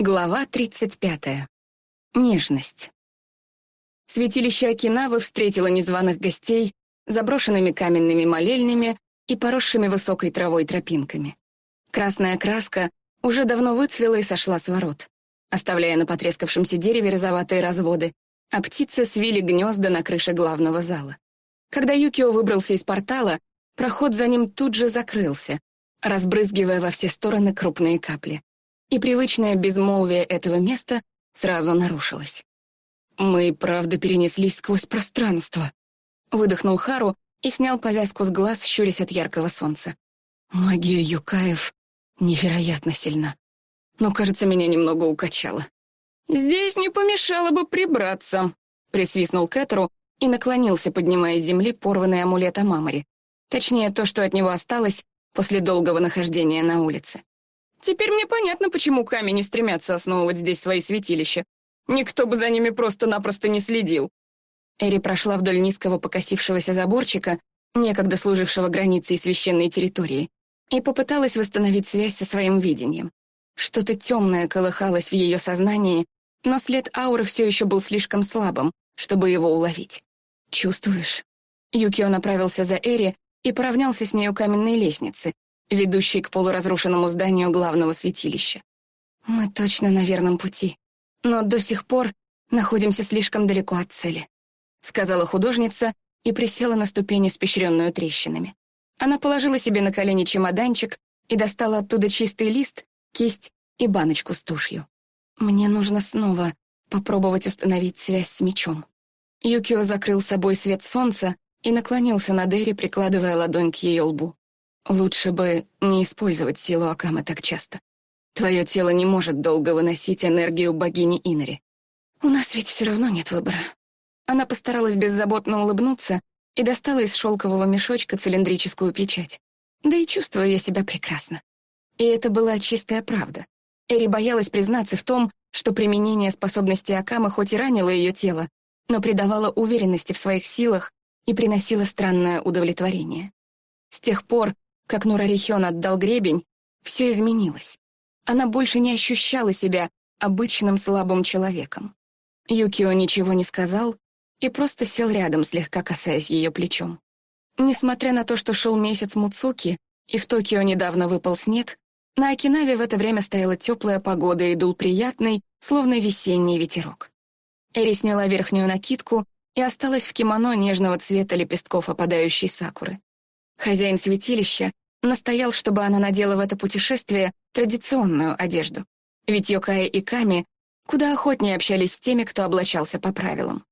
Глава 35. Нежность. Святилище Окинавы встретило незваных гостей заброшенными каменными молельнями и поросшими высокой травой тропинками. Красная краска уже давно выцвела и сошла с ворот, оставляя на потрескавшемся дереве розоватые разводы, а птицы свили гнезда на крыше главного зала. Когда Юкио выбрался из портала, проход за ним тут же закрылся, разбрызгивая во все стороны крупные капли и привычное безмолвие этого места сразу нарушилось. «Мы, правда, перенеслись сквозь пространство», — выдохнул Хару и снял повязку с глаз, щурясь от яркого солнца. «Магия Юкаев невероятно сильна, но, кажется, меня немного укачало». «Здесь не помешало бы прибраться», — присвистнул Кэтеру и наклонился, поднимая с земли порванный амулет Амамори. Точнее, то, что от него осталось после долгого нахождения на улице. Теперь мне понятно, почему камни не стремятся основывать здесь свои святилища. Никто бы за ними просто-напросто не следил. Эри прошла вдоль низкого покосившегося заборчика, некогда служившего границей священной территории, и попыталась восстановить связь со своим видением. Что-то темное колыхалось в ее сознании, но след ауры все еще был слишком слабым, чтобы его уловить. «Чувствуешь?» Юкио направился за Эри и поравнялся с ней у каменной лестницы, ведущий к полуразрушенному зданию главного святилища. Мы точно на верном пути, но до сих пор находимся слишком далеко от цели, сказала художница и присела на ступень, испещренную трещинами. Она положила себе на колени чемоданчик и достала оттуда чистый лист, кисть и баночку с тушью. Мне нужно снова попробовать установить связь с мечом. Юкио закрыл собой свет солнца и наклонился над Эри, прикладывая ладонь к ее лбу. Лучше бы не использовать силу Акамы так часто. Твое тело не может долго выносить энергию богини Инари. У нас ведь все равно нет выбора. Она постаралась беззаботно улыбнуться и достала из шелкового мешочка цилиндрическую печать. Да и чувствую я себя прекрасно. И это была чистая правда. Эри боялась признаться в том, что применение способности Акамы хоть и ранило ее тело, но придавало уверенности в своих силах и приносило странное удовлетворение. С тех пор, как Нурарихён отдал гребень, все изменилось. Она больше не ощущала себя обычным слабым человеком. Юкио ничего не сказал и просто сел рядом, слегка касаясь ее плечом. Несмотря на то, что шел месяц Муцуки, и в Токио недавно выпал снег, на Окинаве в это время стояла теплая погода и дул приятный, словно весенний ветерок. Эри сняла верхнюю накидку и осталась в кимоно нежного цвета лепестков опадающей сакуры. Хозяин святилища настоял, чтобы она надела в это путешествие традиционную одежду, ведь Йокая и Ками куда охотнее общались с теми, кто облачался по правилам.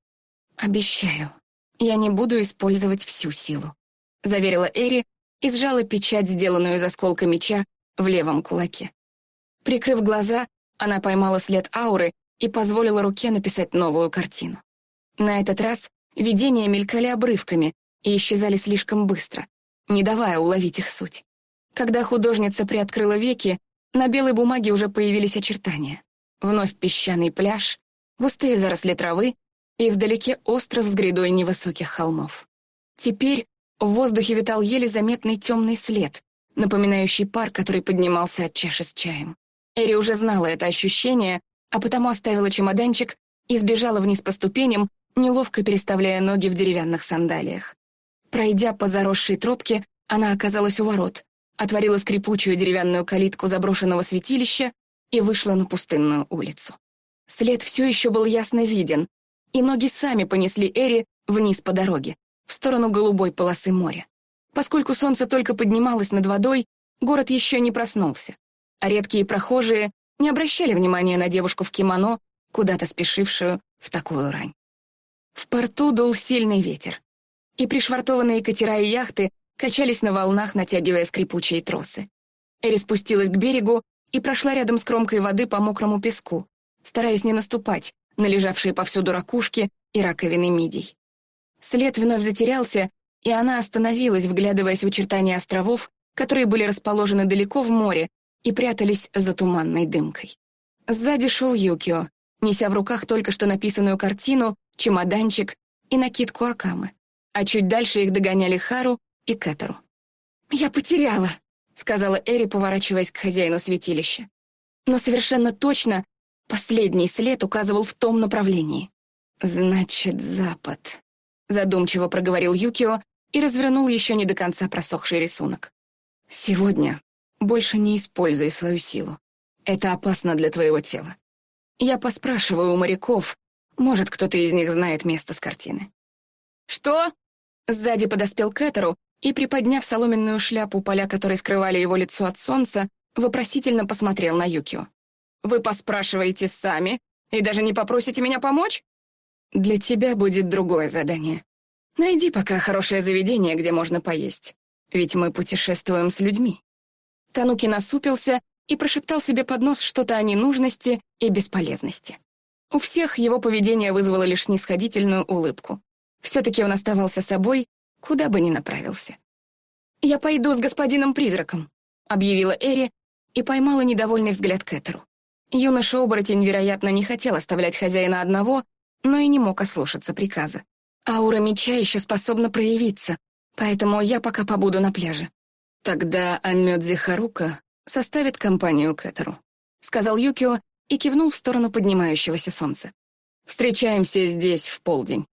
«Обещаю, я не буду использовать всю силу», — заверила Эри и сжала печать, сделанную из осколка меча, в левом кулаке. Прикрыв глаза, она поймала след ауры и позволила руке написать новую картину. На этот раз видения мелькали обрывками и исчезали слишком быстро, не давая уловить их суть. Когда художница приоткрыла веки, на белой бумаге уже появились очертания. Вновь песчаный пляж, густые заросли травы и вдалеке остров с грядой невысоких холмов. Теперь в воздухе витал еле заметный темный след, напоминающий пар, который поднимался от чаши с чаем. Эри уже знала это ощущение, а потому оставила чемоданчик и сбежала вниз по ступеням, неловко переставляя ноги в деревянных сандалиях. Пройдя по заросшей тропке, она оказалась у ворот, отворила скрипучую деревянную калитку заброшенного святилища и вышла на пустынную улицу. След все еще был ясно виден, и ноги сами понесли Эри вниз по дороге, в сторону голубой полосы моря. Поскольку солнце только поднималось над водой, город еще не проснулся, а редкие прохожие не обращали внимания на девушку в кимоно, куда-то спешившую в такую рань. В порту дул сильный ветер и пришвартованные катера и яхты качались на волнах, натягивая скрипучие тросы. Эри спустилась к берегу и прошла рядом с кромкой воды по мокрому песку, стараясь не наступать на лежавшие повсюду ракушки и раковины мидий. След вновь затерялся, и она остановилась, вглядываясь в очертания островов, которые были расположены далеко в море и прятались за туманной дымкой. Сзади шел Юкио, неся в руках только что написанную картину, чемоданчик и накидку Акамы а чуть дальше их догоняли Хару и Кэтеру. «Я потеряла», — сказала Эри, поворачиваясь к хозяину святилища. Но совершенно точно Последний след указывал в том направлении. «Значит, запад», — задумчиво проговорил Юкио и развернул еще не до конца просохший рисунок. «Сегодня больше не используй свою силу. Это опасно для твоего тела. Я поспрашиваю у моряков, может, кто-то из них знает место с картины». «Что?» Сзади подоспел Кэтеру и, приподняв соломенную шляпу, поля которой скрывали его лицо от солнца, вопросительно посмотрел на Юкио. «Вы поспрашиваете сами и даже не попросите меня помочь?» «Для тебя будет другое задание. Найди пока хорошее заведение, где можно поесть. Ведь мы путешествуем с людьми». Тануки насупился и прошептал себе под нос что-то о ненужности и бесполезности. У всех его поведение вызвало лишь снисходительную улыбку. Все-таки он оставался собой, куда бы ни направился. «Я пойду с господином-призраком», — объявила Эри и поймала недовольный взгляд Кэтеру. Юноша-оборотень, вероятно, не хотел оставлять хозяина одного, но и не мог ослушаться приказа. Аура меча еще способна проявиться, поэтому я пока побуду на пляже. Тогда Амёдзи Харука составит компанию Кэтеру, сказал Юкио и кивнул в сторону поднимающегося солнца. Встречаемся здесь в полдень.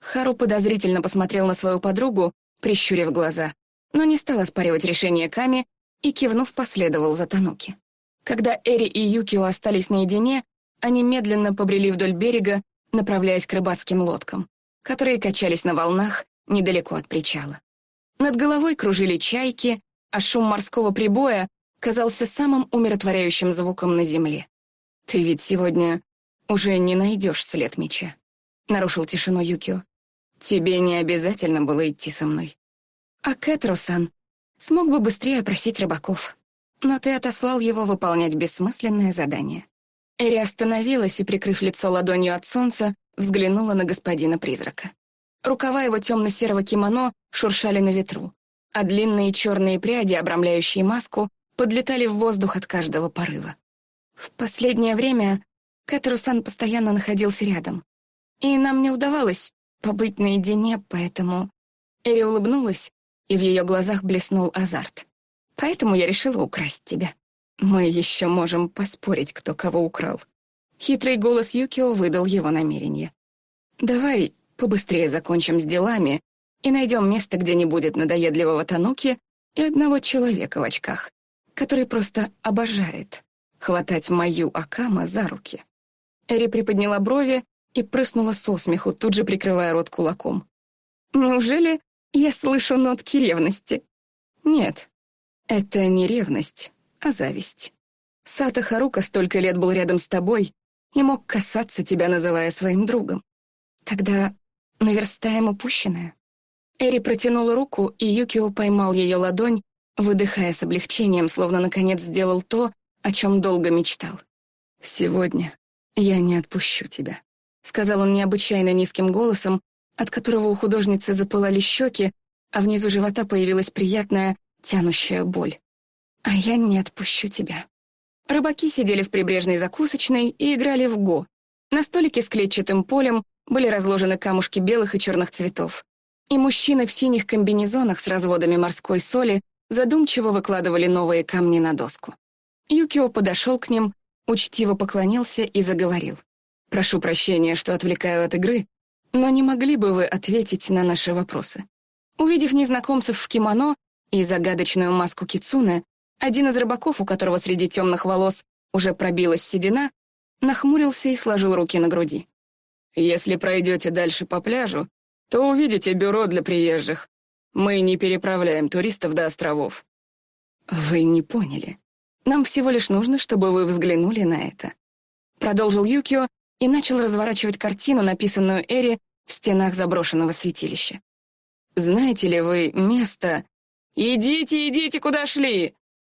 Хару подозрительно посмотрел на свою подругу, прищурив глаза, но не стал оспаривать решение Ками и, кивнув, последовал за Тануки. Когда Эри и Юкио остались наедине, они медленно побрели вдоль берега, направляясь к рыбацким лодкам, которые качались на волнах недалеко от причала. Над головой кружили чайки, а шум морского прибоя казался самым умиротворяющим звуком на земле. «Ты ведь сегодня уже не найдешь след меча», — нарушил тишину Юкио. Тебе не обязательно было идти со мной. А Кэтрусан смог бы быстрее опросить рыбаков. Но ты отослал его выполнять бессмысленное задание. Эри остановилась и, прикрыв лицо ладонью от солнца, взглянула на господина-призрака. Рукава его темно-серого кимоно шуршали на ветру, а длинные черные пряди, обрамляющие маску, подлетали в воздух от каждого порыва. В последнее время Кэтрусан постоянно находился рядом, и нам не удавалось побыть наедине, поэтому...» Эри улыбнулась, и в ее глазах блеснул азарт. «Поэтому я решила украсть тебя. Мы еще можем поспорить, кто кого украл». Хитрый голос Юкио выдал его намерение. «Давай побыстрее закончим с делами и найдем место, где не будет надоедливого Тануки и одного человека в очках, который просто обожает хватать мою Акама за руки». Эри приподняла брови, и прыснула со смеху, тут же прикрывая рот кулаком. «Неужели я слышу нотки ревности?» «Нет, это не ревность, а зависть. Сата Харука столько лет был рядом с тобой и мог касаться тебя, называя своим другом. Тогда наверстаем упущенное». Эри протянула руку, и Юкио поймал ее ладонь, выдыхая с облегчением, словно наконец сделал то, о чем долго мечтал. «Сегодня я не отпущу тебя». — сказал он необычайно низким голосом, от которого у художницы запылали щеки, а внизу живота появилась приятная, тянущая боль. «А я не отпущу тебя». Рыбаки сидели в прибрежной закусочной и играли в го. На столике с клетчатым полем были разложены камушки белых и черных цветов. И мужчины в синих комбинезонах с разводами морской соли задумчиво выкладывали новые камни на доску. Юкио подошел к ним, учтиво поклонился и заговорил. Прошу прощения, что отвлекаю от игры, но не могли бы вы ответить на наши вопросы? Увидев незнакомцев в кимоно и загадочную маску кицуне, один из рыбаков, у которого среди темных волос уже пробилась седина, нахмурился и сложил руки на груди. «Если пройдете дальше по пляжу, то увидите бюро для приезжих. Мы не переправляем туристов до островов». «Вы не поняли. Нам всего лишь нужно, чтобы вы взглянули на это», — продолжил Юкио, и начал разворачивать картину, написанную Эри в стенах заброшенного святилища. «Знаете ли вы место...» «Идите, идите, куда шли!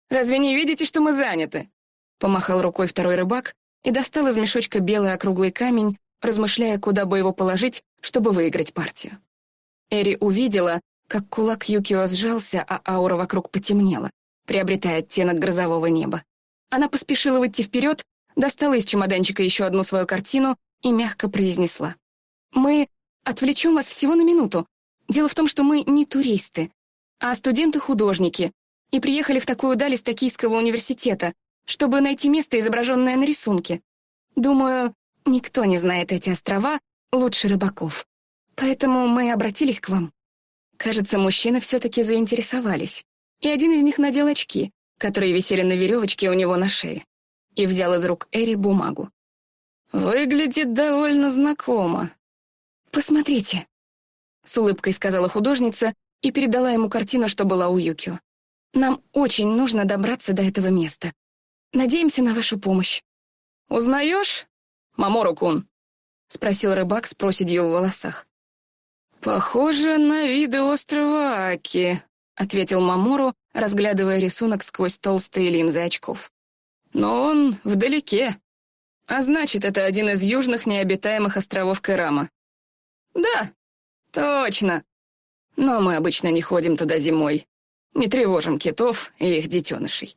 Разве не видите, что мы заняты?» Помахал рукой второй рыбак и достал из мешочка белый округлый камень, размышляя, куда бы его положить, чтобы выиграть партию. Эри увидела, как кулак Юкио сжался, а аура вокруг потемнела, приобретая оттенок грозового неба. Она поспешила выйти вперед достала из чемоданчика еще одну свою картину и мягко произнесла. «Мы отвлечем вас всего на минуту. Дело в том, что мы не туристы, а студенты-художники, и приехали в такую даль из Токийского университета, чтобы найти место, изображенное на рисунке. Думаю, никто не знает эти острова лучше рыбаков. Поэтому мы обратились к вам. Кажется, мужчины все-таки заинтересовались. И один из них надел очки, которые висели на веревочке у него на шее, и взял из рук Эри бумагу. «Выглядит довольно знакомо». «Посмотрите», — с улыбкой сказала художница и передала ему картину, что была у Юкио. «Нам очень нужно добраться до этого места. Надеемся на вашу помощь». «Узнаешь, Мамору-кун?» — спросил рыбак с проседью в волосах. «Похоже на виды острова Аки», — ответил Мамору, разглядывая рисунок сквозь толстые линзы очков. «Но он вдалеке. А значит, это один из южных необитаемых островов Керама». «Да, точно. Но мы обычно не ходим туда зимой. Не тревожим китов и их детенышей».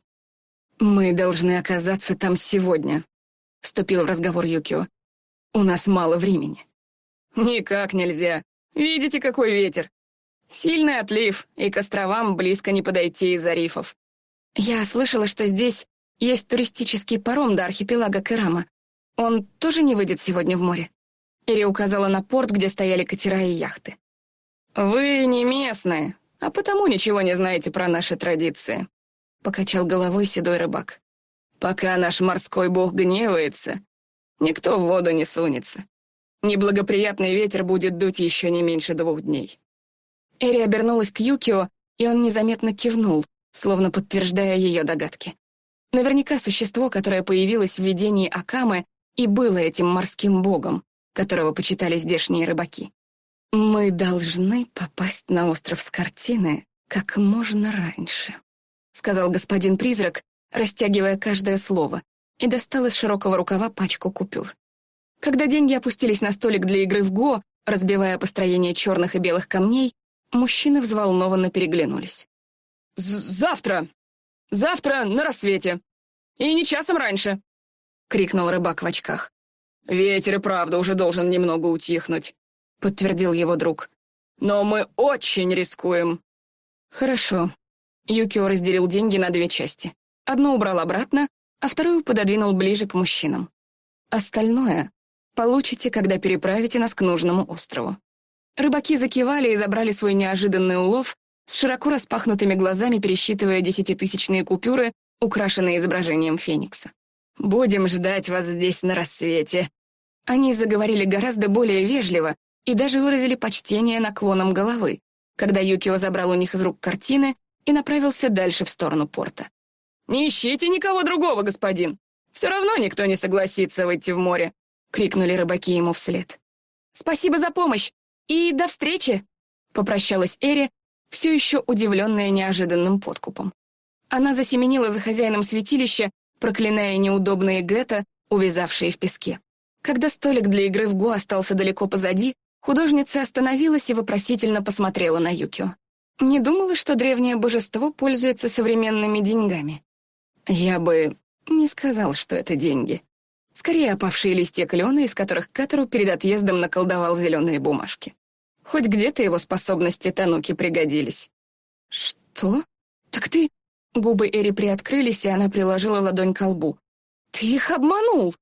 «Мы должны оказаться там сегодня», — вступил в разговор Юкио. «У нас мало времени». «Никак нельзя. Видите, какой ветер? Сильный отлив, и к островам близко не подойти из-за рифов. Я слышала, что здесь есть туристический паром до архипелага Керама. Он тоже не выйдет сегодня в море? Ири указала на порт, где стояли катера и яхты. «Вы не местные, а потому ничего не знаете про наши традиции», — покачал головой седой рыбак. «Пока наш морской бог гневается, никто в воду не сунется. Неблагоприятный ветер будет дуть еще не меньше двух дней. Эри обернулась к Юкио, и он незаметно кивнул, словно подтверждая ее догадки. Наверняка существо, которое появилось в видении Акамы, и было этим морским богом, которого почитали здешние рыбаки. «Мы должны попасть на остров с картины как можно раньше», — сказал господин-призрак, растягивая каждое слово, и достал из широкого рукава пачку купюр. Когда деньги опустились на столик для игры в го, разбивая построение черных и белых камней, мужчины взволнованно переглянулись. «Завтра! Завтра на рассвете! И не часом раньше!» — крикнул рыбак в очках. «Ветер и правда уже должен немного утихнуть», — подтвердил его друг. «Но мы очень рискуем». «Хорошо». Юкио разделил деньги на две части. Одну убрал обратно, а вторую пододвинул ближе к мужчинам. Остальное Получите, когда переправите нас к нужному острову». Рыбаки закивали и забрали свой неожиданный улов, с широко распахнутыми глазами пересчитывая десятитысячные купюры, украшенные изображением Феникса. «Будем ждать вас здесь на рассвете». Они заговорили гораздо более вежливо и даже выразили почтение наклоном головы, когда Юкио забрал у них из рук картины и направился дальше в сторону порта. «Не ищите никого другого, господин. Все равно никто не согласится выйти в море крикнули рыбаки ему вслед. «Спасибо за помощь! И до встречи!» — попрощалась Эри, все еще удивленная неожиданным подкупом. Она засеменила за хозяином святилища, проклиная неудобные гетто, увязавшие в песке. Когда столик для игры в го остался далеко позади, художница остановилась и вопросительно посмотрела на Юкио. Не думала, что древнее божество пользуется современными деньгами. Я бы не сказал, что это деньги. Скорее опавшие листья клена, из которых Катору перед отъездом наколдовал зеленые бумажки. Хоть где-то его способности Тануки пригодились. «Что? Так ты...» Губы Эри приоткрылись, и она приложила ладонь к лбу. «Ты их обманул!»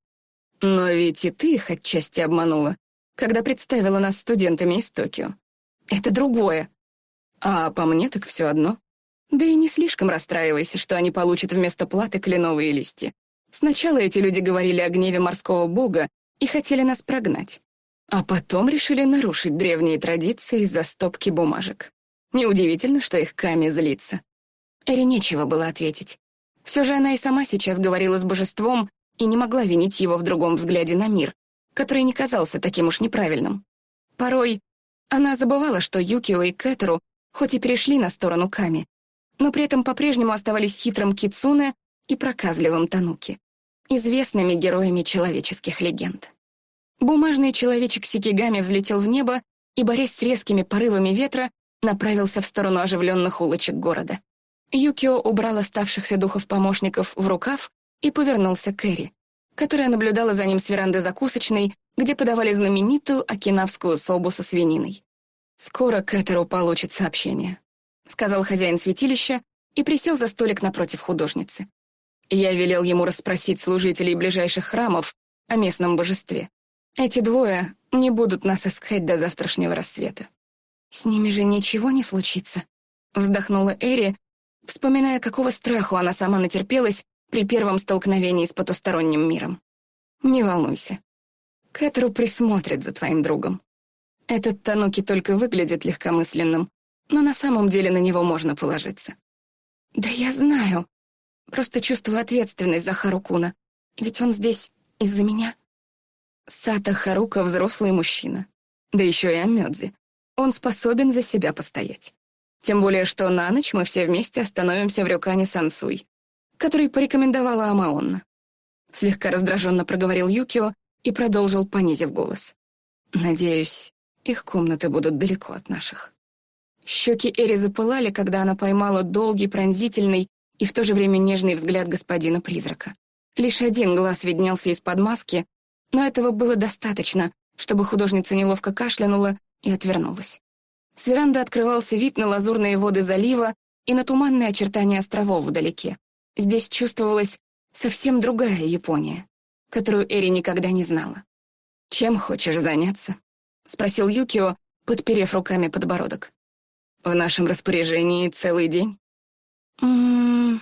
«Но ведь и ты их отчасти обманула, когда представила нас студентами из Токио. Это другое. А по мне так все одно. Да и не слишком расстраивайся, что они получат вместо платы кленовые листья. Сначала эти люди говорили о гневе морского бога и хотели нас прогнать. А потом решили нарушить древние традиции из-за стопки бумажек. Неудивительно, что их Ками злится. Эри нечего было ответить. Все же она и сама сейчас говорила с божеством и не могла винить его в другом взгляде на мир, который не казался таким уж неправильным. Порой она забывала, что Юкио и Кэтеру хоть и перешли на сторону Ками, но при этом по-прежнему оставались хитрым Кицуне и проказливым Тануки известными героями человеческих легенд. Бумажный человечек Сикигами взлетел в небо и, борясь с резкими порывами ветра, направился в сторону оживленных улочек города. Юкио убрал оставшихся духов-помощников в рукав и повернулся к Эри, которая наблюдала за ним с веранды закусочной, где подавали знаменитую окинавскую собу со свининой. «Скоро Кэтеру получит сообщение», — сказал хозяин святилища и присел за столик напротив художницы. Я велел ему расспросить служителей ближайших храмов о местном божестве. Эти двое не будут нас искать до завтрашнего рассвета. С ними же ничего не случится, вздохнула Эри, вспоминая, какого страху она сама натерпелась при первом столкновении с потусторонним миром. Не волнуйся. Кэтру присмотрит за твоим другом. Этот Тануки только выглядит легкомысленным, но на самом деле на него можно положиться. Да я знаю. Просто чувствую ответственность за Харукуна. Ведь он здесь из-за меня. Сата Харука — взрослый мужчина. Да еще и Амёдзи. Он способен за себя постоять. Тем более, что на ночь мы все вместе остановимся в Рюкане Сансуй, который порекомендовала Амаонна. Слегка раздраженно проговорил Юкио и продолжил, понизив голос. «Надеюсь, их комнаты будут далеко от наших». Щеки Эри запылали, когда она поймала долгий, пронзительный и в то же время нежный взгляд господина-призрака. Лишь один глаз виднелся из-под маски, но этого было достаточно, чтобы художница неловко кашлянула и отвернулась. С веранды открывался вид на лазурные воды залива и на туманные очертания островов вдалеке. Здесь чувствовалась совсем другая Япония, которую Эри никогда не знала. «Чем хочешь заняться?» — спросил Юкио, подперев руками подбородок. «В нашем распоряжении целый день?» «М -м -м,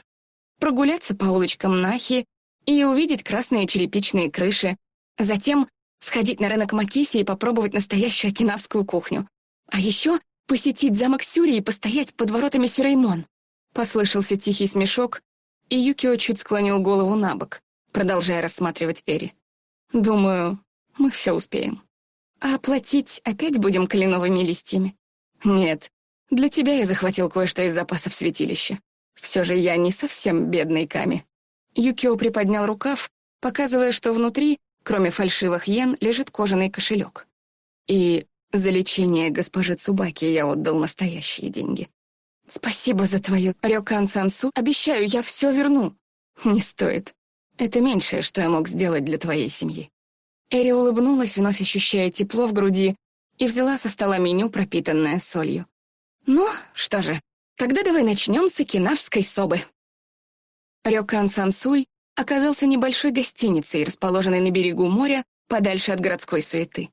прогуляться по улочкам Нахи и увидеть красные черепичные крыши, затем сходить на рынок Макиси и попробовать настоящую окинавскую кухню. А еще посетить замок Сюри и постоять под воротами Сюреймон. Послышался тихий смешок, и Юкио чуть склонил голову на бок, продолжая рассматривать Эри. «Думаю, мы все успеем. А оплатить опять будем кленовыми листьями? Нет, для тебя я захватил кое-что из запасов святилища. Все же я не совсем бедный Ками». Юкио приподнял рукав, показывая, что внутри, кроме фальшивых йен, лежит кожаный кошелек. И за лечение госпожи Цубаки я отдал настоящие деньги. Спасибо за твою Рёкан Сансу. Обещаю, я все верну. Не стоит. Это меньшее, что я мог сделать для твоей семьи. Эри улыбнулась, вновь ощущая тепло в груди, и взяла со стола меню, пропитанное солью. Ну, что же, тогда давай начнем с окинавской собы. Рёкан Сансуй оказался небольшой гостиницей, расположенной на берегу моря, подальше от городской суеты.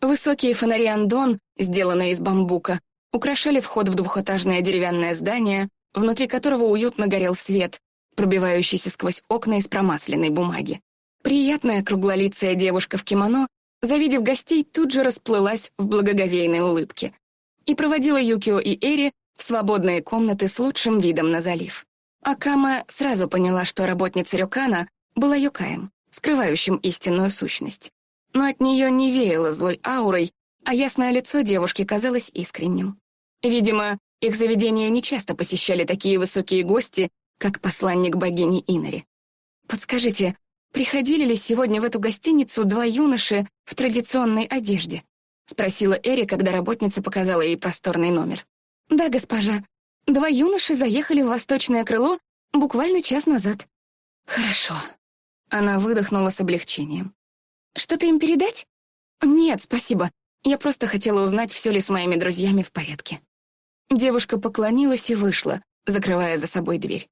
Высокие фонари Андон, сделанные из бамбука, украшали вход в двухэтажное деревянное здание, внутри которого уютно горел свет, пробивающийся сквозь окна из промасленной бумаги. Приятная круглолицая девушка в кимоно, завидев гостей, тут же расплылась в благоговейной улыбке и проводила Юкио и Эри в свободные комнаты с лучшим видом на залив. Акама сразу поняла, что работница Рюкана была юкаем, скрывающим истинную сущность но от нее не веяло злой аурой, а ясное лицо девушки казалось искренним. Видимо, их заведение нечасто посещали такие высокие гости, как посланник богини Инари. «Подскажите, приходили ли сегодня в эту гостиницу два юноши в традиционной одежде?» — спросила Эри, когда работница показала ей просторный номер. «Да, госпожа. Два юноши заехали в восточное крыло буквально час назад». «Хорошо». Она выдохнула с облегчением. Что-то им передать? Нет, спасибо. Я просто хотела узнать, все ли с моими друзьями в порядке. Девушка поклонилась и вышла, закрывая за собой дверь.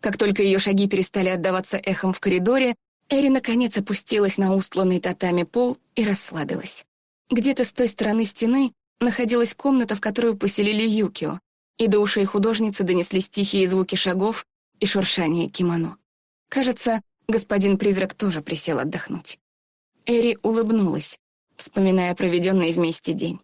Как только ее шаги перестали отдаваться эхом в коридоре, Эри наконец опустилась на устланный татами пол и расслабилась. Где-то с той стороны стены находилась комната, в которую поселили Юкио, и до ушей художницы донеслись тихие звуки шагов и шуршание кимоно. Кажется, господин призрак тоже присел отдохнуть. Эри улыбнулась, вспоминая проведенный вместе день.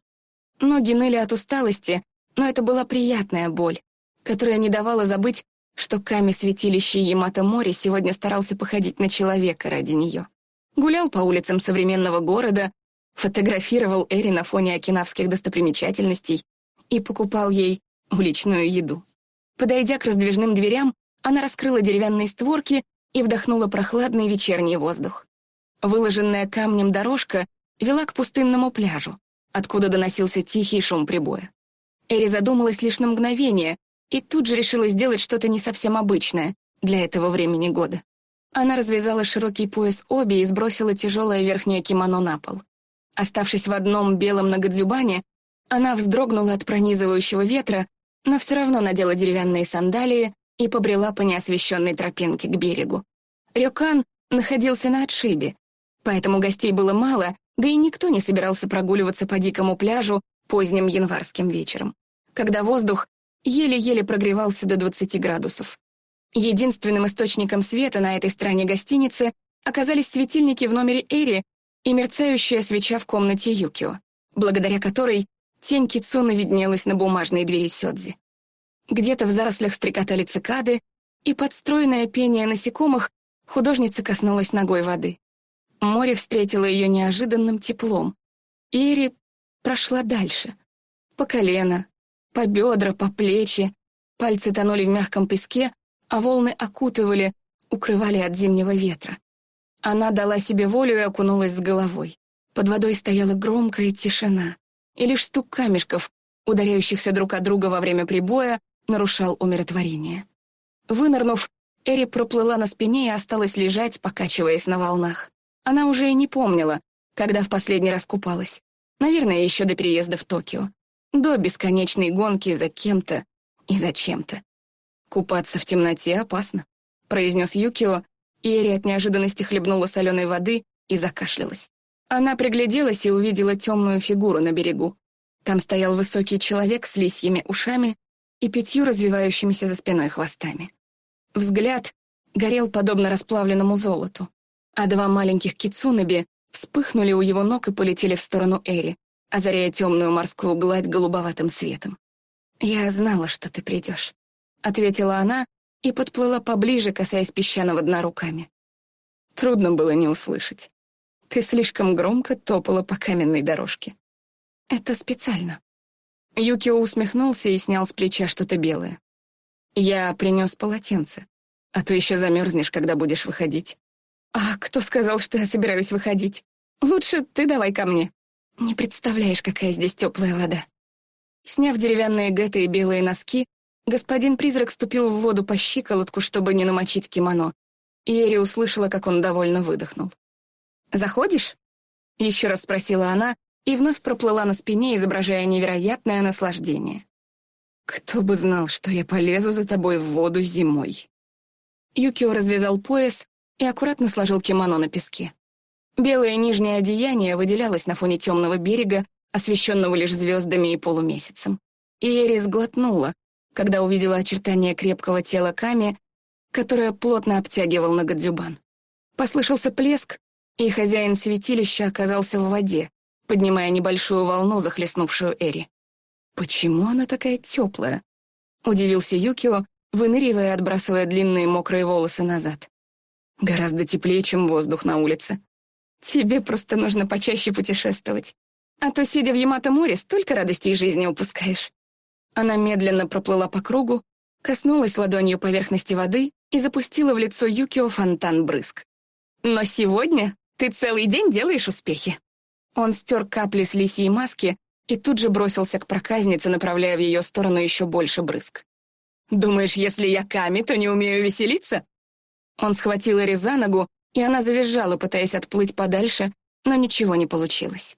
Ноги ныли от усталости, но это была приятная боль, которая не давала забыть, что Ками святилище Ямато Мори сегодня старался походить на человека ради нее. Гулял по улицам современного города, фотографировал Эри на фоне окинавских достопримечательностей и покупал ей уличную еду. Подойдя к раздвижным дверям, она раскрыла деревянные створки и вдохнула прохладный вечерний воздух. Выложенная камнем дорожка вела к пустынному пляжу, откуда доносился тихий шум прибоя. Эри задумалась лишь на мгновение и тут же решила сделать что-то не совсем обычное для этого времени года. Она развязала широкий пояс оби и сбросила тяжелое верхнее кимоно на пол. Оставшись в одном белом нагадзюбане, она вздрогнула от пронизывающего ветра, но все равно надела деревянные сандалии и побрела по неосвещенной тропинке к берегу. Рёкан находился на отшибе, Поэтому гостей было мало, да и никто не собирался прогуливаться по дикому пляжу поздним январским вечером, когда воздух еле-еле прогревался до 20 градусов. Единственным источником света на этой стороне гостиницы оказались светильники в номере Эри и мерцающая свеча в комнате Юкио, благодаря которой тень Кицуны виднелась на бумажной двери Сёдзи. Где-то в зарослях стрекотали цикады, и подстроенное пение насекомых художница коснулась ногой воды. Море встретило ее неожиданным теплом. Ири прошла дальше. По колено, по бедра, по плечи. Пальцы тонули в мягком песке, а волны окутывали, укрывали от зимнего ветра. Она дала себе волю и окунулась с головой. Под водой стояла громкая тишина, и лишь стук камешков, ударяющихся друг от друга во время прибоя, нарушал умиротворение. Вынырнув, Эри проплыла на спине и осталась лежать, покачиваясь на волнах. Она уже и не помнила, когда в последний раз купалась. Наверное, еще до переезда в Токио. До бесконечной гонки за кем-то и за чем-то. «Купаться в темноте опасно», — произнес Юкио, и Эри от неожиданности хлебнула соленой воды и закашлялась. Она пригляделась и увидела темную фигуру на берегу. Там стоял высокий человек с лисьими ушами и пятью развивающимися за спиной хвостами. Взгляд горел подобно расплавленному золоту, а два маленьких кицунаби вспыхнули у его ног и полетели в сторону Эри, озаряя темную морскую гладь голубоватым светом. «Я знала, что ты придешь», — ответила она и подплыла поближе, касаясь песчаного дна руками. Трудно было не услышать. Ты слишком громко топала по каменной дорожке. Это специально. Юкио усмехнулся и снял с плеча что-то белое. Я принес полотенце, а то еще замерзнешь, когда будешь выходить. А кто сказал, что я собираюсь выходить? Лучше ты давай ко мне. Не представляешь, какая здесь теплая вода. Сняв деревянные гэты и белые носки, господин призрак ступил в воду по щиколотку, чтобы не намочить кимоно, и Эри услышала, как он довольно выдохнул. «Заходишь?» — еще раз спросила она, и вновь проплыла на спине, изображая невероятное наслаждение. «Кто бы знал, что я полезу за тобой в воду зимой». Юкио развязал пояс и аккуратно сложил кимоно на песке. Белое нижнее одеяние выделялось на фоне темного берега, освещенного лишь звездами и полумесяцем. И Эри сглотнула, когда увидела очертания крепкого тела Ками, которое плотно обтягивал Нагадзюбан. Послышался плеск, и хозяин святилища оказался в воде, поднимая небольшую волну, захлестнувшую Эри. «Почему она такая теплая?» — удивился Юкио, выныривая и отбрасывая длинные мокрые волосы назад. «Гораздо теплее, чем воздух на улице. Тебе просто нужно почаще путешествовать. А то, сидя в Ямато-море, столько радостей жизни упускаешь». Она медленно проплыла по кругу, коснулась ладонью поверхности воды и запустила в лицо Юкио фонтан брызг. «Но сегодня ты целый день делаешь успехи». Он стер капли с лисьей маски и тут же бросился к проказнице, направляя в ее сторону еще больше брызг. «Думаешь, если я Ками, то не умею веселиться?» Он схватил Эри за ногу, и она завизжала, пытаясь отплыть подальше, но ничего не получилось.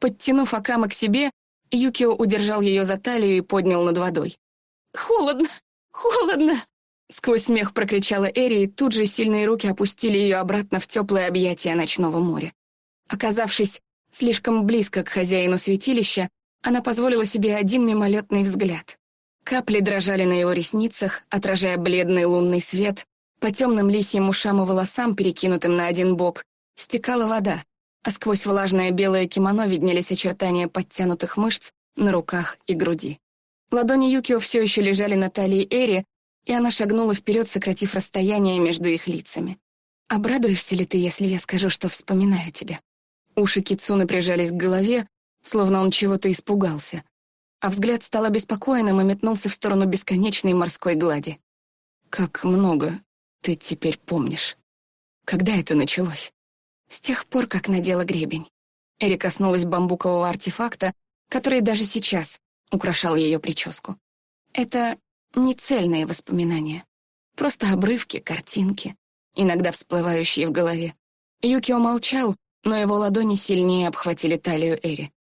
Подтянув Акама к себе, Юкио удержал ее за талию и поднял над водой. «Холодно! Холодно!» Сквозь смех прокричала Эри, и тут же сильные руки опустили ее обратно в теплое объятие ночного моря. Оказавшись Слишком близко к хозяину святилища, она позволила себе один мимолетный взгляд. Капли дрожали на его ресницах, отражая бледный лунный свет. По темным лисьим ушам и волосам, перекинутым на один бок, стекала вода, а сквозь влажное белое кимоно виднелись очертания подтянутых мышц на руках и груди. Ладони Юкио все еще лежали на талии Эри, и она шагнула вперед, сократив расстояние между их лицами. «Обрадуешься ли ты, если я скажу, что вспоминаю тебя?» Уши Кицуны прижались к голове, словно он чего-то испугался, а взгляд стал обеспокоенным и метнулся в сторону бесконечной морской глади. «Как много ты теперь помнишь? Когда это началось?» «С тех пор, как надела гребень». Эри коснулась бамбукового артефакта, который даже сейчас украшал ее прическу. Это не цельные воспоминания, просто обрывки, картинки, иногда всплывающие в голове. Юкио молчал, но его ладони сильнее обхватили талию Эри.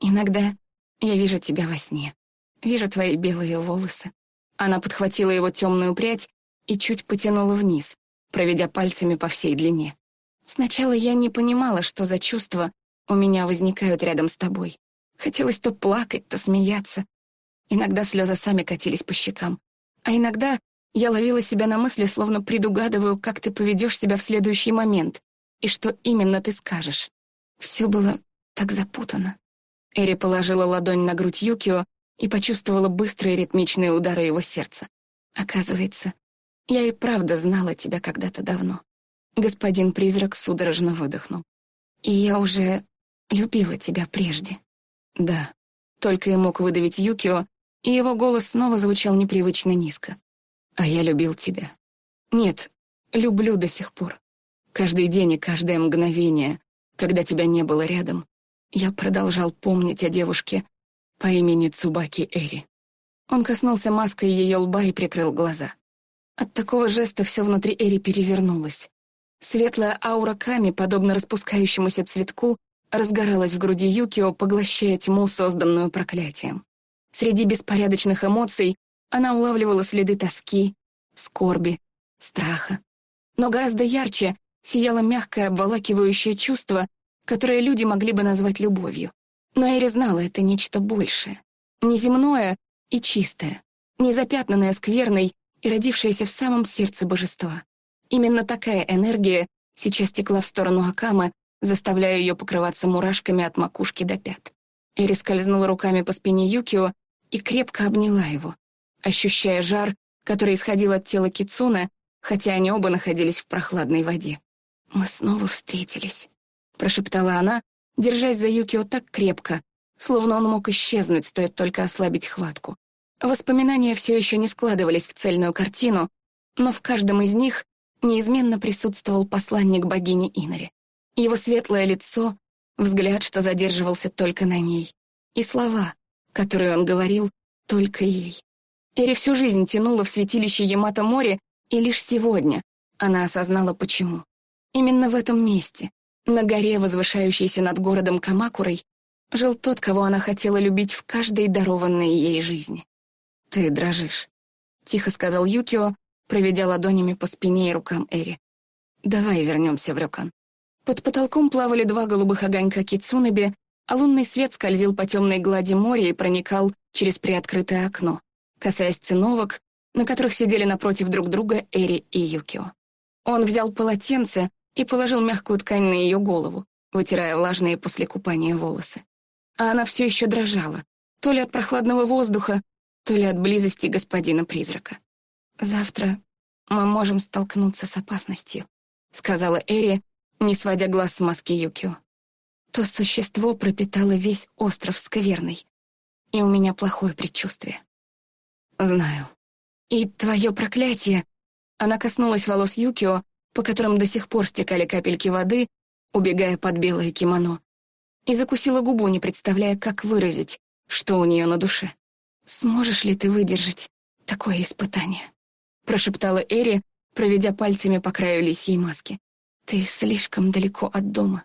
«Иногда я вижу тебя во сне. Вижу твои белые волосы». Она подхватила его темную прядь и чуть потянула вниз, проведя пальцами по всей длине. Сначала я не понимала, что за чувства у меня возникают рядом с тобой. Хотелось то плакать, то смеяться. Иногда слезы сами катились по щекам. А иногда я ловила себя на мысли, словно предугадываю, как ты поведешь себя в следующий момент и что именно ты скажешь. Все было так запутано. Эри положила ладонь на грудь Юкио и почувствовала быстрые ритмичные удары его сердца. Оказывается, я и правда знала тебя когда-то давно. Господин призрак судорожно выдохнул. И я уже любила тебя прежде. Да, только и мог выдавить Юкио, и его голос снова звучал непривычно низко. А я любил тебя. Нет, люблю до сих пор. Каждый день и каждое мгновение, когда тебя не было рядом, я продолжал помнить о девушке по имени Цубаки Эри. Он коснулся маской ее лба и прикрыл глаза. От такого жеста все внутри Эри перевернулось. Светлая аура Ками, подобно распускающемуся цветку, разгоралась в груди Юкио, поглощая тьму, созданную проклятием. Среди беспорядочных эмоций она улавливала следы тоски, скорби, страха. Но гораздо ярче сияло мягкое, обволакивающее чувство, которое люди могли бы назвать любовью. Но Эри знала, это нечто большее. Неземное и чистое, незапятнанное скверной и родившееся в самом сердце божества. Именно такая энергия сейчас текла в сторону Акамы, заставляя ее покрываться мурашками от макушки до пят. Эри скользнула руками по спине Юкио и крепко обняла его, ощущая жар, который исходил от тела Кицуна, хотя они оба находились в прохладной воде. «Мы снова встретились», — прошептала она, держась за Юкио так крепко, словно он мог исчезнуть, стоит только ослабить хватку. Воспоминания все еще не складывались в цельную картину, но в каждом из них неизменно присутствовал посланник богини Инари. Его светлое лицо, взгляд, что задерживался только на ней, и слова, которые он говорил только ей. Эри всю жизнь тянула в святилище Ямато-море, и лишь сегодня она осознала, почему. Именно в этом месте, на горе, возвышающейся над городом Камакурой, жил тот, кого она хотела любить в каждой дарованной ей жизни. «Ты дрожишь», — тихо сказал Юкио, проведя ладонями по спине и рукам Эри. «Давай вернемся в Рёкан». Под потолком плавали два голубых огонька Кицунеби, а лунный свет скользил по темной глади моря и проникал через приоткрытое окно, касаясь циновок, на которых сидели напротив друг друга Эри и Юкио. Он взял полотенце и положил мягкую ткань на ее голову, вытирая влажные после купания волосы. А она все еще дрожала, то ли от прохладного воздуха, то ли от близости господина-призрака. «Завтра мы можем столкнуться с опасностью», — сказала Эри, не сводя глаз с маски Юкио. «То существо пропитало весь остров скверной, и у меня плохое предчувствие». «Знаю. И твое проклятие...» Она коснулась волос Юкио, по которым до сих пор стекали капельки воды, убегая под белое кимоно, и закусила губу, не представляя, как выразить, что у нее на душе. «Сможешь ли ты выдержать такое испытание?» прошептала Эри, проведя пальцами по краю лисьей маски. «Ты слишком далеко от дома».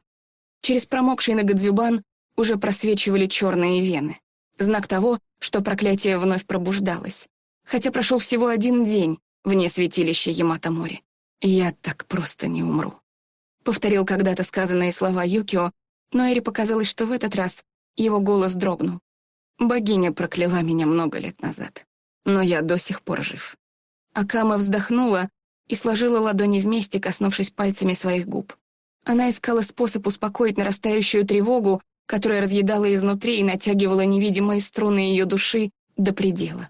Через промокший Нагадзюбан уже просвечивали черные вены. Знак того, что проклятие вновь пробуждалось. Хотя прошел всего один день вне святилища Ямато-море. «Я так просто не умру», — повторил когда-то сказанные слова Юкио, но Эри показалось, что в этот раз его голос дрогнул. Богиня прокляла меня много лет назад, но я до сих пор жив. Акама вздохнула и сложила ладони вместе, коснувшись пальцами своих губ. Она искала способ успокоить нарастающую тревогу, которая разъедала изнутри и натягивала невидимые струны ее души до предела.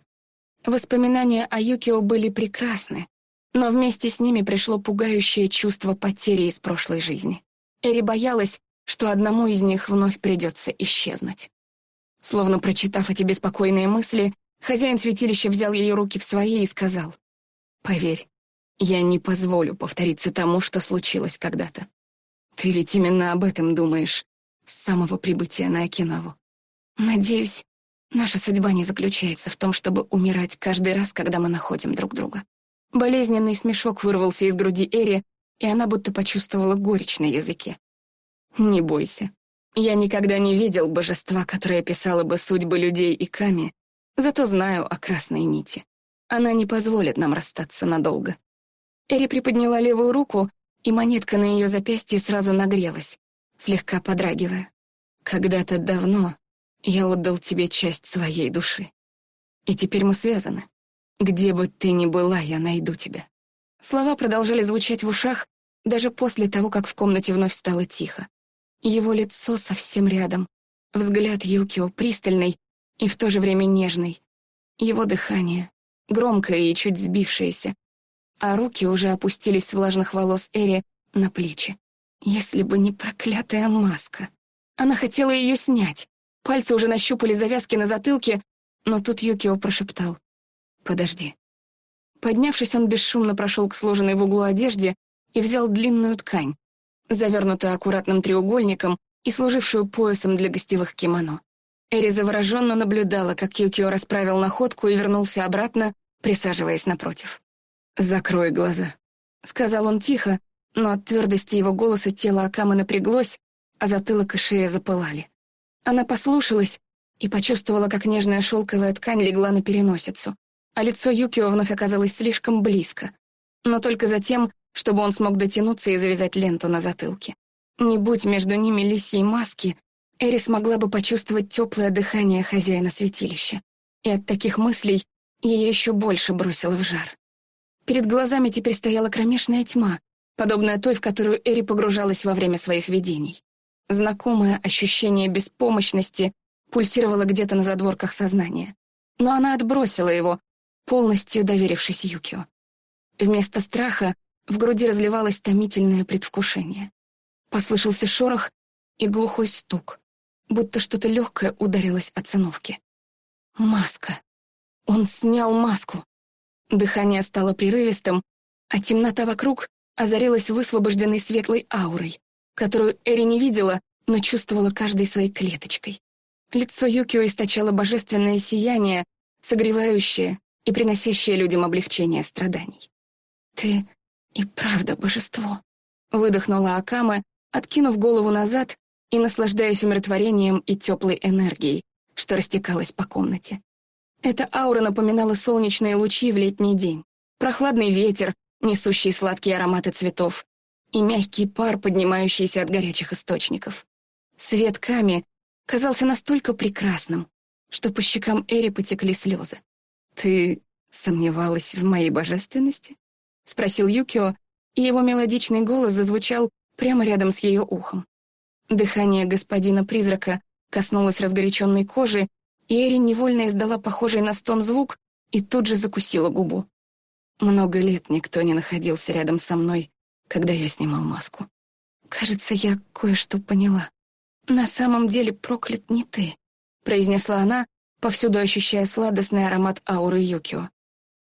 Воспоминания о Юкио были прекрасны, но вместе с ними пришло пугающее чувство потери из прошлой жизни. Эри боялась, что одному из них вновь придется исчезнуть. Словно прочитав эти беспокойные мысли, хозяин святилища взял ее руки в свои и сказал, Поверь, я не позволю повториться тому, что случилось когда-то. Ты ведь именно об этом думаешь с самого прибытия на Окинаву. Надеюсь, наша судьба не заключается в том, чтобы умирать каждый раз, когда мы находим друг друга. Болезненный смешок вырвался из груди Эри, и она будто почувствовала горечь на языке. Не бойся. Я никогда не видел божества, которое писало бы судьбы людей и Ками, зато знаю о красной нити. Она не позволит нам расстаться надолго. Эри приподняла левую руку и монетка на ее запястье сразу нагрелась, слегка подрагивая. «Когда-то давно я отдал тебе часть своей души. И теперь мы связаны. Где бы ты ни была, я найду тебя». Слова продолжали звучать в ушах даже после того, как в комнате вновь стало тихо. Его лицо совсем рядом, взгляд Юкио пристальный и в то же время нежный. Его дыхание, громкое и чуть сбившееся, а руки уже опустились с влажных волос Эри на плечи. Если бы не проклятая маска. Она хотела ее снять. Пальцы уже нащупали завязки на затылке, но тут Юкио прошептал. «Подожди». Поднявшись, он бесшумно прошел к сложенной в углу одежде и взял длинную ткань, завернутую аккуратным треугольником и служившую поясом для гостевых кимоно. Эри завороженно наблюдала, как Юкио расправил находку и вернулся обратно, присаживаясь напротив. «Закрой глаза», — сказал он тихо, но от твердости его голоса тело Акамы напряглось, а затылок и шея запылали. Она послушалась и почувствовала, как нежная шелковая ткань легла на переносицу, а лицо Юкио вновь оказалось слишком близко, но только затем, чтобы он смог дотянуться и завязать ленту на затылке. Не будь между ними лисьей маски, Эри смогла бы почувствовать теплое дыхание хозяина святилища, и от таких мыслей ее еще больше бросило в жар. Перед глазами теперь стояла кромешная тьма, подобная той, в которую Эри погружалась во время своих видений. Знакомое ощущение беспомощности пульсировало где-то на задворках сознания. Но она отбросила его, полностью доверившись Юкио. Вместо страха в груди разливалось томительное предвкушение. Послышался шорох и глухой стук, будто что-то легкое ударилось о циновке. Маска. Он снял маску. Дыхание стало прерывистым, а темнота вокруг озарилась высвобожденной светлой аурой, которую Эри не видела, но чувствовала каждой своей клеточкой. Лицо Юкио источало божественное сияние, согревающее и приносящее людям облегчение страданий. «Ты и правда божество», — выдохнула Акама, откинув голову назад и наслаждаясь умиротворением и теплой энергией, что растекалась по комнате. Эта аура напоминала солнечные лучи в летний день, прохладный ветер, несущий сладкие ароматы цветов, и мягкий пар, поднимающийся от горячих источников. Свет Ками казался настолько прекрасным, что по щекам Эри потекли слезы. «Ты сомневалась в моей божественности?» — спросил Юкио, и его мелодичный голос зазвучал прямо рядом с ее ухом. Дыхание господина-призрака коснулось разгоряченной кожи, и Эри невольно издала похожий на стон звук и тут же закусила губу. Много лет никто не находился рядом со мной, когда я снимал маску. Кажется, я кое-что поняла. «На самом деле проклят не ты», — произнесла она, повсюду ощущая сладостный аромат ауры Юкио.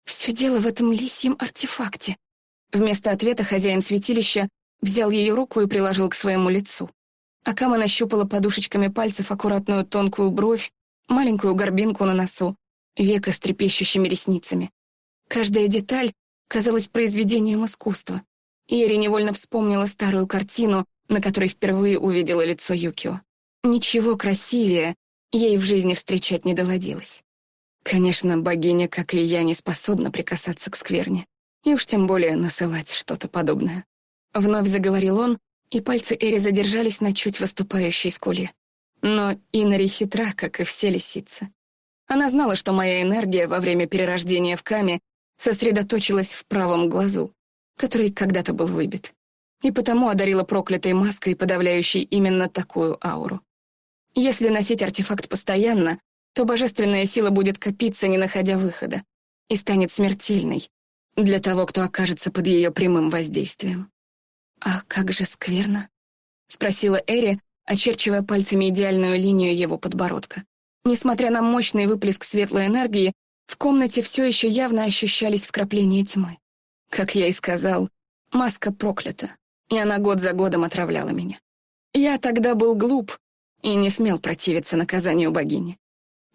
«Все дело в этом лисьем артефакте». Вместо ответа хозяин святилища взял ее руку и приложил к своему лицу. Акама нащупала подушечками пальцев аккуратную тонкую бровь, маленькую горбинку на носу, века с трепещущими ресницами. Каждая деталь казалась произведением искусства. Ири невольно вспомнила старую картину, на которой впервые увидела лицо Юкио. Ничего красивее ей в жизни встречать не доводилось. Конечно, богиня, как и я, не способна прикасаться к скверне, и уж тем более насылать что-то подобное. Вновь заговорил он, и пальцы Эри задержались на чуть выступающей скуле. Но Инари хитра, как и все лисицы. Она знала, что моя энергия во время перерождения в Каме сосредоточилась в правом глазу, который когда-то был выбит, и потому одарила проклятой маской, подавляющей именно такую ауру. Если носить артефакт постоянно, то божественная сила будет копиться, не находя выхода, и станет смертельной для того, кто окажется под ее прямым воздействием. «А как же скверно?» — спросила Эри, очерчивая пальцами идеальную линию его подбородка. Несмотря на мощный выплеск светлой энергии, в комнате все еще явно ощущались вкрапления тьмы. Как я и сказал, маска проклята, и она год за годом отравляла меня. Я тогда был глуп и не смел противиться наказанию богини.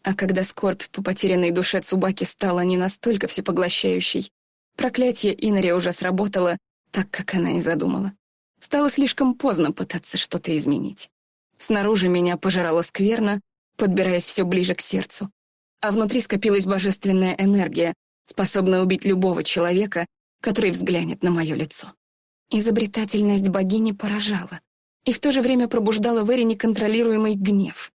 А когда скорбь по потерянной душе Цубаки стала не настолько всепоглощающей, проклятие Инари уже сработало так, как она и задумала. Стало слишком поздно пытаться что-то изменить. Снаружи меня пожирала скверно, подбираясь все ближе к сердцу. А внутри скопилась божественная энергия, способная убить любого человека, который взглянет на мое лицо. Изобретательность богини поражала и в то же время пробуждала в Эре неконтролируемый гнев.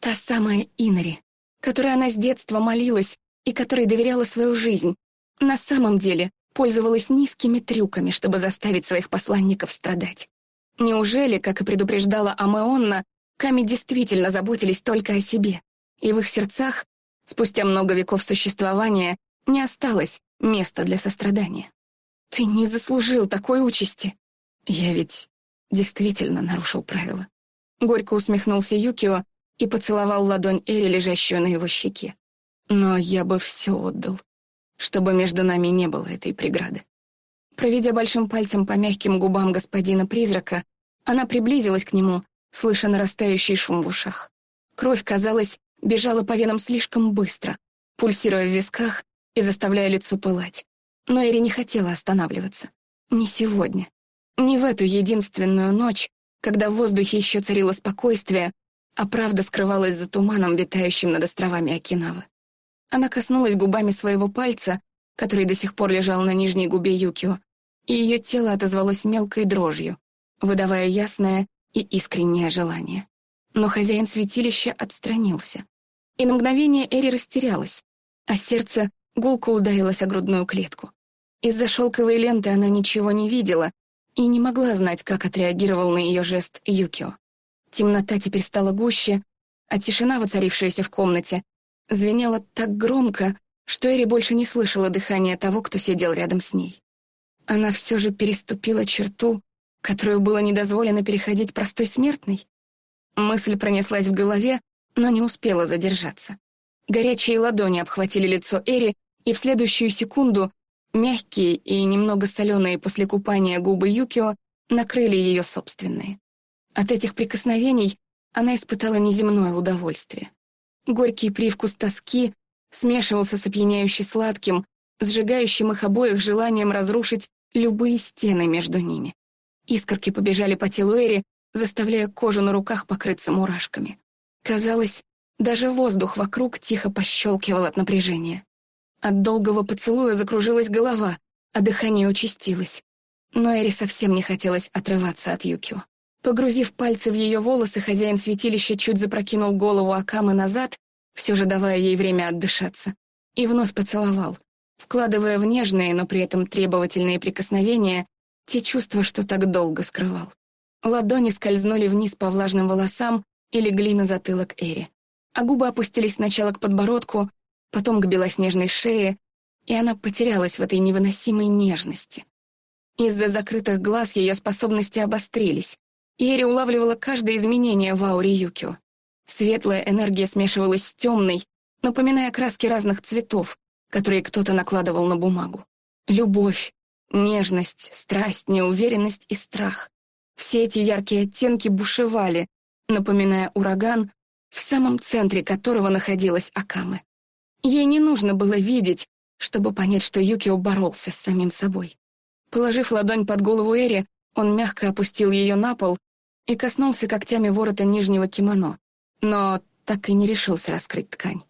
Та самая Инари, которой она с детства молилась и которой доверяла свою жизнь, на самом деле пользовалась низкими трюками, чтобы заставить своих посланников страдать. Неужели, как и предупреждала Амеонна, Ками действительно заботились только о себе, и в их сердцах, спустя много веков существования, не осталось места для сострадания? Ты не заслужил такой участи. Я ведь действительно нарушил правила. Горько усмехнулся Юкио и поцеловал ладонь Эри, лежащую на его щеке. Но я бы все отдал, чтобы между нами не было этой преграды. Проведя большим пальцем по мягким губам господина-призрака, она приблизилась к нему, слыша нарастающий шум в ушах. Кровь, казалось, бежала по венам слишком быстро, пульсируя в висках и заставляя лицо пылать. Но Эри не хотела останавливаться. Не сегодня. Не в эту единственную ночь, когда в воздухе еще царило спокойствие, а правда скрывалась за туманом, витающим над островами Окинавы. Она коснулась губами своего пальца, который до сих пор лежал на нижней губе Юкио, и ее тело отозвалось мелкой дрожью, выдавая ясное и искреннее желание. Но хозяин святилища отстранился. И на мгновение Эри растерялась, а сердце гулко ударилось о грудную клетку. Из-за шелковой ленты она ничего не видела и не могла знать, как отреагировал на ее жест Юкио. Темнота теперь стала гуще, а тишина, воцарившаяся в комнате, звенела так громко, что Эри больше не слышала дыхания того, кто сидел рядом с ней. Она все же переступила черту, которую было недозволено переходить простой смертной. Мысль пронеслась в голове, но не успела задержаться. Горячие ладони обхватили лицо Эри, и в следующую секунду мягкие и немного соленые после купания губы Юкио накрыли ее собственные. От этих прикосновений она испытала неземное удовольствие. Горький привкус тоски смешивался с опьяняюще сладким, сжигающим их обоих желанием разрушить любые стены между ними. Искорки побежали по телу Эри, заставляя кожу на руках покрыться мурашками. Казалось, даже воздух вокруг тихо пощелкивал от напряжения. От долгого поцелуя закружилась голова, а дыхание участилось. Но Эри совсем не хотелось отрываться от Юкио. Погрузив пальцы в ее волосы, хозяин святилища чуть запрокинул голову Акамы назад, все же давая ей время отдышаться, и вновь поцеловал, вкладывая в нежные, но при этом требовательные прикосновения те чувства, что так долго скрывал. Ладони скользнули вниз по влажным волосам и легли на затылок Эри, а губы опустились сначала к подбородку, потом к белоснежной шее, и она потерялась в этой невыносимой нежности. Из-за закрытых глаз ее способности обострились, Иэри улавливала каждое изменение в ауре Юкио. Светлая энергия смешивалась с темной, напоминая краски разных цветов, которые кто-то накладывал на бумагу. Любовь, нежность, страсть, неуверенность и страх. Все эти яркие оттенки бушевали, напоминая ураган, в самом центре которого находилась Акамы. Ей не нужно было видеть, чтобы понять, что Юкио боролся с самим собой. Положив ладонь под голову Эри, он мягко опустил ее на пол и коснулся когтями ворота нижнего кимоно, но так и не решился раскрыть ткань.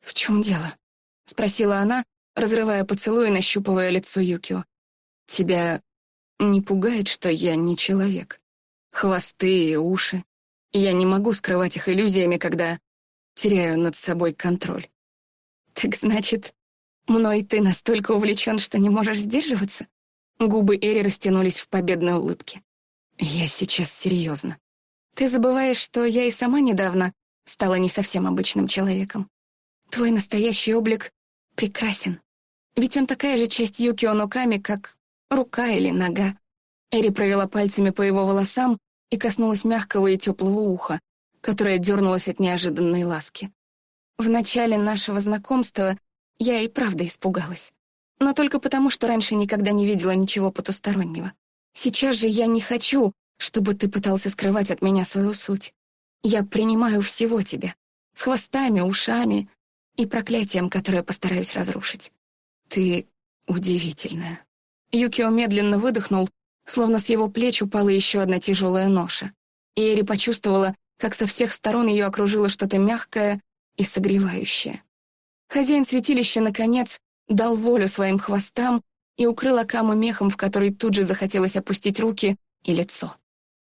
«В чем дело?» — спросила она, разрывая поцелуй и нащупывая лицо Юкио. «Тебя не пугает, что я не человек? Хвосты и уши. Я не могу скрывать их иллюзиями, когда теряю над собой контроль». «Так значит, мной ты настолько увлечен, что не можешь сдерживаться?» Губы Эри растянулись в победной улыбке. Я сейчас серьезно. Ты забываешь, что я и сама недавно стала не совсем обычным человеком. Твой настоящий облик прекрасен. Ведь он такая же часть Юкио Ноками, как рука или нога. Эри провела пальцами по его волосам и коснулась мягкого и теплого уха, которое дернулось от неожиданной ласки. В начале нашего знакомства я и правда испугалась. Но только потому, что раньше никогда не видела ничего потустороннего. Сейчас же я не хочу, чтобы ты пытался скрывать от меня свою суть. Я принимаю всего тебя, с хвостами, ушами и проклятием, которое постараюсь разрушить. Ты удивительная. Юкио медленно выдохнул, словно с его плеч упала еще одна тяжелая ноша. И Эри почувствовала, как со всех сторон ее окружило что-то мягкое и согревающее. Хозяин святилища, наконец, дал волю своим хвостам и укрыл Акаму мехом, в который тут же захотелось опустить руки и лицо.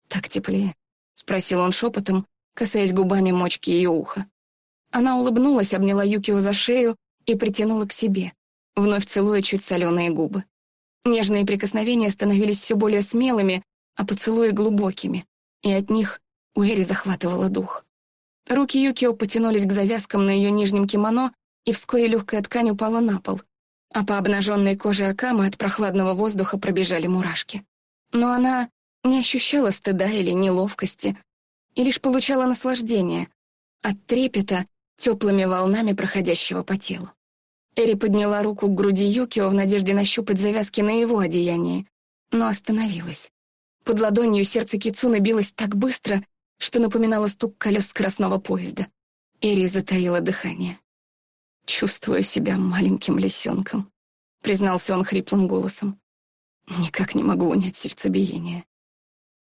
«Так теплее?» — спросил он шепотом, касаясь губами мочки ее уха. Она улыбнулась, обняла Юкио за шею и притянула к себе, вновь целуя чуть соленые губы. Нежные прикосновения становились все более смелыми, а поцелуи глубокими, и от них у Эри захватывало дух. Руки Юкио потянулись к завязкам на ее нижнем кимоно, и вскоре легкая ткань упала на пол, а по обнаженной коже Акамы от прохладного воздуха пробежали мурашки. Но она не ощущала стыда или неловкости, и лишь получала наслаждение от трепета теплыми волнами проходящего по телу. Эри подняла руку к груди Юкио в надежде нащупать завязки на его одеянии, но остановилась. Под ладонью сердце Кицуны билось так быстро, что напоминало стук колес скоростного поезда. Эри затаила дыхание. «Чувствую себя маленьким лисенком», — признался он хриплым голосом. «Никак не могу унять сердцебиение».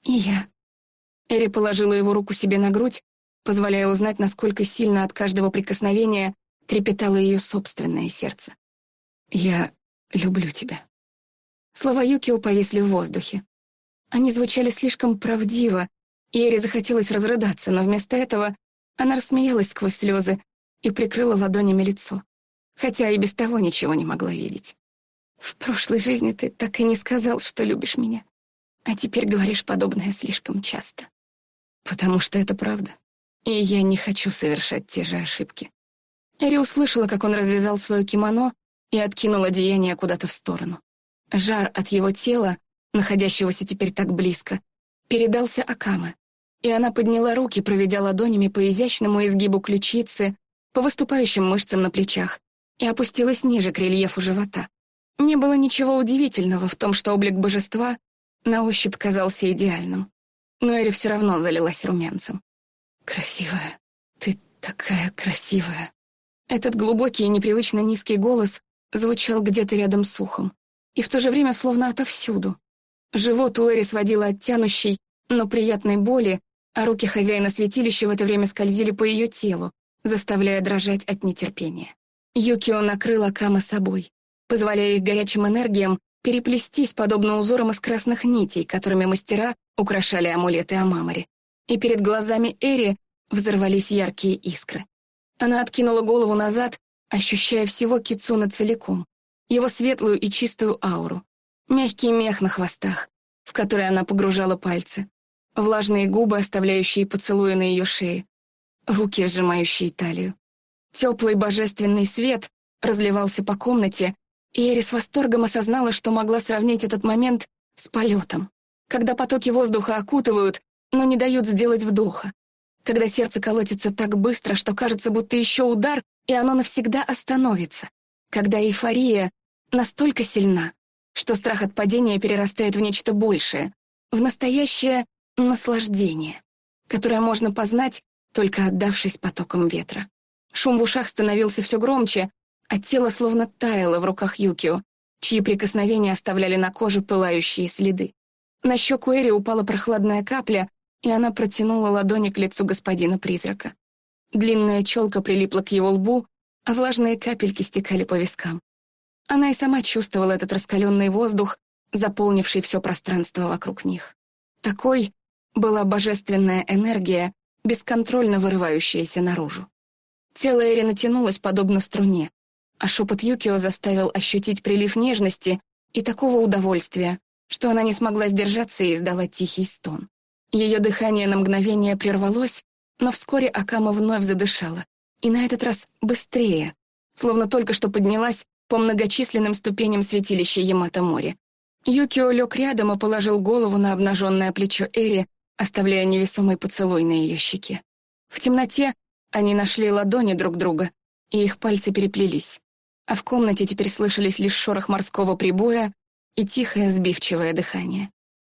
«И я». Эри положила его руку себе на грудь, позволяя узнать, насколько сильно от каждого прикосновения трепетало ее собственное сердце. «Я люблю тебя». Слова Юкио повисли в воздухе. Они звучали слишком правдиво, и Эри захотелось разрыдаться, но вместо этого она рассмеялась сквозь слезы и прикрыла ладонями лицо, хотя и без того ничего не могла видеть. «В прошлой жизни ты так и не сказал, что любишь меня, а теперь говоришь подобное слишком часто. Потому что это правда, и я не хочу совершать те же ошибки». Эри услышала, как он развязал свое кимоно и откинул одеяние куда-то в сторону. Жар от его тела, находящегося теперь так близко, передался Акаме, и она подняла руки, проведя ладонями по изящному изгибу ключицы, по выступающим мышцам на плечах, и опустилась ниже к рельефу живота. Не было ничего удивительного в том, что облик божества на ощупь казался идеальным. Но Эри все равно залилась румянцем. «Красивая, ты такая красивая». Этот глубокий и непривычно низкий голос звучал где-то рядом с ухом, и в то же время словно отовсюду. Живот у Эри сводило от тянущей, но приятной боли, а руки хозяина святилища в это время скользили по ее телу, заставляя дрожать от нетерпения. Юкио накрыла Кама собой, позволяя их горячим энергиям переплестись подобно узорам из красных нитей, которыми мастера украшали амулеты Амамори. И перед глазами Эри взорвались яркие искры. Она откинула голову назад, ощущая всего Кицуна целиком, его светлую и чистую ауру, мягкий мех на хвостах, в который она погружала пальцы, влажные губы, оставляющие поцелуи на ее шее, руки, сжимающие талию. Теплый божественный свет разливался по комнате, и Эри с восторгом осознала, что могла сравнить этот момент с полетом, когда потоки воздуха окутывают, но не дают сделать вдоха, когда сердце колотится так быстро, что кажется, будто еще удар, и оно навсегда остановится, когда эйфория настолько сильна, что страх от падения перерастает в нечто большее, в настоящее наслаждение, которое можно познать, только отдавшись потоком ветра. Шум в ушах становился все громче, а тело словно таяло в руках Юкио, чьи прикосновения оставляли на коже пылающие следы. На щеку Эри упала прохладная капля, и она протянула ладони к лицу господина-призрака. Длинная челка прилипла к его лбу, а влажные капельки стекали по вискам. Она и сама чувствовала этот раскаленный воздух, заполнивший все пространство вокруг них. Такой была божественная энергия, бесконтрольно вырывающаяся наружу. Тело Эри натянулось подобно струне, а шепот Юкио заставил ощутить прилив нежности и такого удовольствия, что она не смогла сдержаться и издала тихий стон. Ее дыхание на мгновение прервалось, но вскоре Акама вновь задышала, и на этот раз быстрее, словно только что поднялась по многочисленным ступеням святилища Ямато-море. Юкио лег рядом и положил голову на обнаженное плечо Эри, оставляя невесомый поцелуй на ее щеке. В темноте они нашли ладони друг друга, и их пальцы переплелись. А в комнате теперь слышались лишь шорох морского прибоя и тихое сбивчивое дыхание.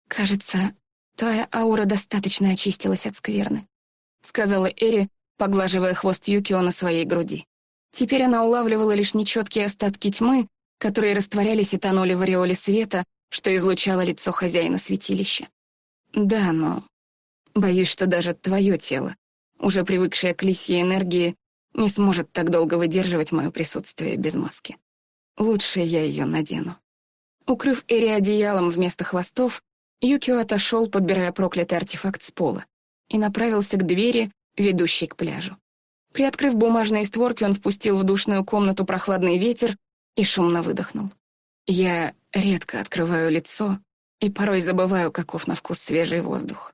«Кажется, твоя аура достаточно очистилась от скверны», — сказала Эри, поглаживая хвост Юкио на своей груди. Теперь она улавливала лишь нечеткие остатки тьмы, которые растворялись и тонули в ореоле света, что излучало лицо хозяина святилища. «Да, но боюсь, что даже твое тело, уже привыкшее к лисьей энергии, не сможет так долго выдерживать мое присутствие без маски. Лучше я ее надену». Укрыв Эри одеялом вместо хвостов, Юкио отошел, подбирая проклятый артефакт с пола, и направился к двери, ведущей к пляжу. Приоткрыв бумажные створки, он впустил в душную комнату прохладный ветер и шумно выдохнул. Я редко открываю лицо и порой забываю, каков на вкус свежий воздух.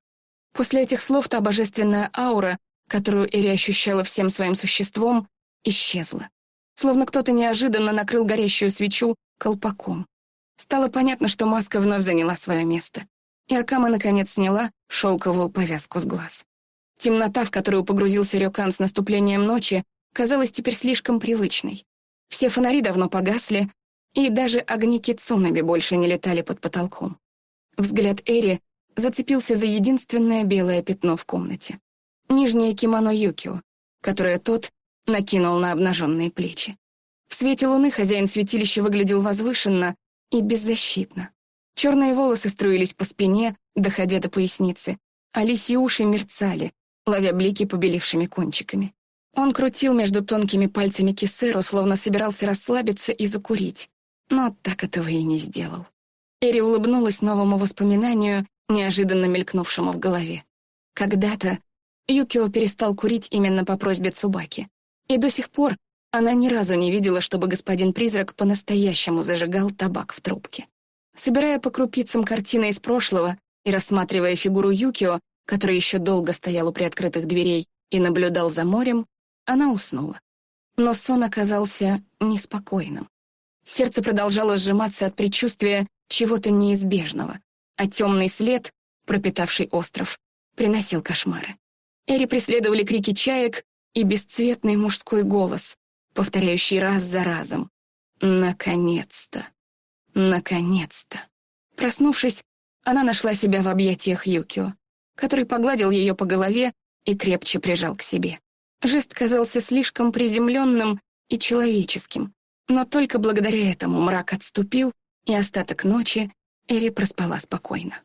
После этих слов та божественная аура, которую Эри ощущала всем своим существом, исчезла. Словно кто-то неожиданно накрыл горящую свечу колпаком. Стало понятно, что маска вновь заняла свое место. И Акама наконец сняла шелковую повязку с глаз. Темнота, в которую погрузился Рёкан с наступлением ночи, казалась теперь слишком привычной. Все фонари давно погасли, и даже огни кицунами больше не летали под потолком. Взгляд Эри зацепился за единственное белое пятно в комнате. Нижнее кимоно Юкио, которое тот накинул на обнаженные плечи. В свете луны хозяин святилища выглядел возвышенно и беззащитно. Черные волосы струились по спине, доходя до поясницы, а лисьи уши мерцали, ловя блики побелевшими кончиками. Он крутил между тонкими пальцами кисеру, словно собирался расслабиться и закурить, но так этого и не сделал. Эри улыбнулась новому воспоминанию, неожиданно мелькнувшему в голове. Когда-то Юкио перестал курить именно по просьбе Цубаки, и до сих пор она ни разу не видела, чтобы господин-призрак по-настоящему зажигал табак в трубке. Собирая по крупицам картины из прошлого и рассматривая фигуру Юкио, который еще долго стоял у приоткрытых дверей и наблюдал за морем, она уснула. Но сон оказался неспокойным. Сердце продолжало сжиматься от предчувствия чего-то неизбежного, а темный след, пропитавший остров, приносил кошмары. Эри преследовали крики чаек и бесцветный мужской голос, повторяющий раз за разом. «Наконец-то! Наконец-то!» Проснувшись, она нашла себя в объятиях Юкио который погладил ее по голове и крепче прижал к себе. Жест казался слишком приземленным и человеческим, но только благодаря этому мрак отступил, и остаток ночи Эри проспала спокойно.